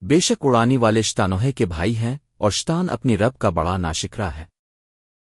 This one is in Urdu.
بے شک اڑانی والے شتانوہے کے بھائی ہیں اور شتان اپنی رب کا بڑا ناشکرا ہے۔